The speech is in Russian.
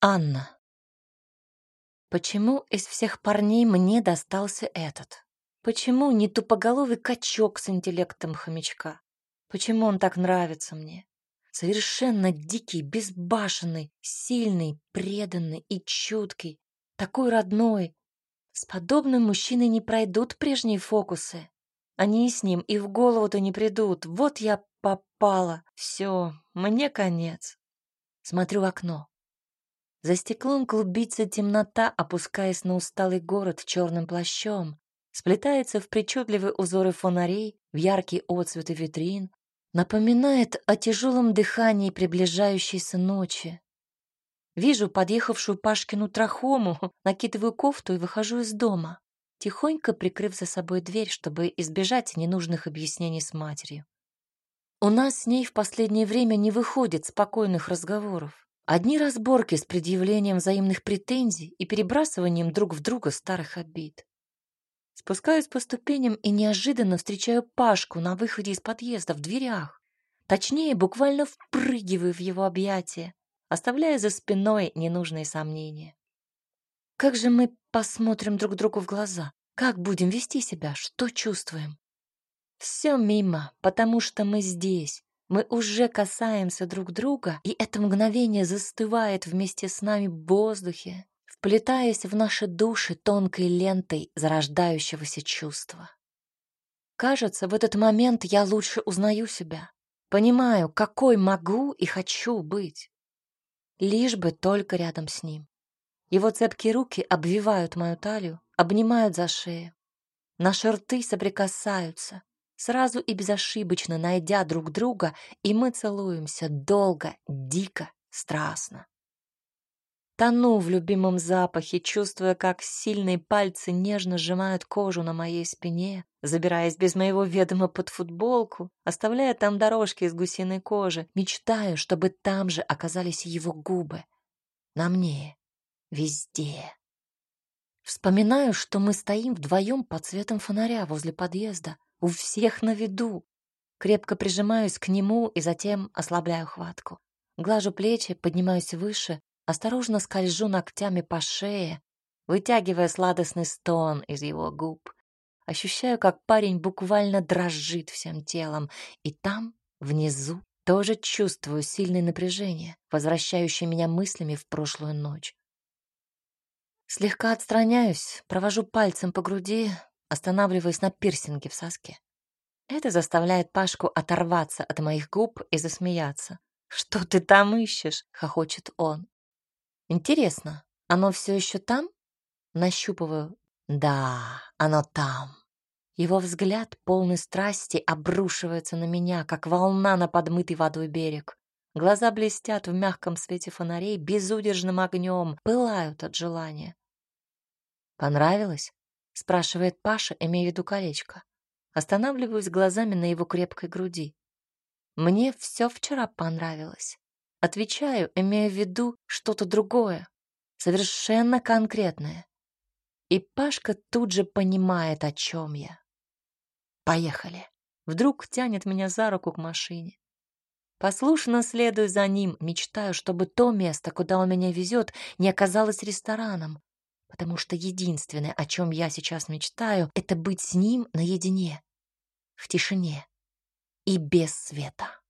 Анна. Почему из всех парней мне достался этот? Почему не тупоголовый качок с интеллектом хомячка? Почему он так нравится мне? Совершенно дикий, безбашенный, сильный, преданный и чуткий, такой родной. С подобным мужчиной не пройдут прежние фокусы. Они с ним и в голову-то не придут. Вот я попала. Все, мне конец. Смотрю в окно. За стеклом клубится темнота, опускаясь на усталый город черным плащом, сплетается в причудливые узоры фонарей, в яркие отцветы витрин, напоминает о тяжелом дыхании приближающейся ночи. Вижу подъехавшую Пашкину трахому, накидываю кофту и выхожу из дома, тихонько прикрыв за собой дверь, чтобы избежать ненужных объяснений с матерью. У нас с ней в последнее время не выходит спокойных разговоров. Одни разборки с предъявлением взаимных претензий и перебрасыванием друг в друга старых обид. Спускаюсь по ступеням и неожиданно встречаю Пашку на выходе из подъезда в дверях. Точнее, буквально впрыгиваю в его объятия, оставляя за спиной ненужные сомнения. Как же мы посмотрим друг другу в глаза? Как будем вести себя? Что чувствуем? Все мимо, потому что мы здесь, мы уже касаемся друг друга, и это мгновение застывает вместе с нами в воздухе, вплетаясь в наши души тонкой лентой зарождающегося чувства. Кажется, в этот момент я лучше узнаю себя, понимаю, какой могу и хочу быть. Лишь бы только рядом с ним. Его цепкие руки обвивают мою талию, обнимают за шею. Наши рты соприкасаются, сразу и безошибочно найдя друг друга, и мы целуемся долго, дико, страстно. Тону в любимом запахе, чувствуя, как сильные пальцы нежно сжимают кожу на моей спине, забираясь без моего ведома под футболку, оставляя там дорожки из гусиной кожи, мечтаю, чтобы там же оказались его губы. На мне. Везде. Вспоминаю, что мы стоим вдвоем под светом фонаря возле подъезда, у всех на виду. Крепко прижимаюсь к нему и затем ослабляю хватку. Глажу плечи, поднимаюсь выше, осторожно скольжу ногтями по шее, вытягивая сладостный стон из его губ. Ощущаю, как парень буквально дрожит всем телом, и там, внизу, тоже чувствую сильное напряжение, возвращающее меня мыслями в прошлую ночь. Слегка отстраняюсь, провожу пальцем по груди, останавливаясь на пирсинге в соске. Это заставляет Пашку оторваться от моих губ и засмеяться. «Что ты там ищешь?» — хохочет он. «Интересно, оно все еще там?» Нащупываю. «Да, оно там». Его взгляд, полный страсти, обрушивается на меня, как волна на подмытый водой берег. Глаза блестят в мягком свете фонарей, безудержным огнем, пылают от желания. «Понравилось?» спрашивает Паша, имея в виду колечко. Останавливаюсь глазами на его крепкой груди. Мне все вчера понравилось. Отвечаю, имея в виду что-то другое, совершенно конкретное. И Пашка тут же понимает, о чем я. Поехали. Вдруг тянет меня за руку к машине. Послушно следую за ним, мечтаю, чтобы то место, куда он меня везет, не оказалось рестораном, потому что единственное, о чем я сейчас мечтаю, это быть с ним наедине, в тишине и без света.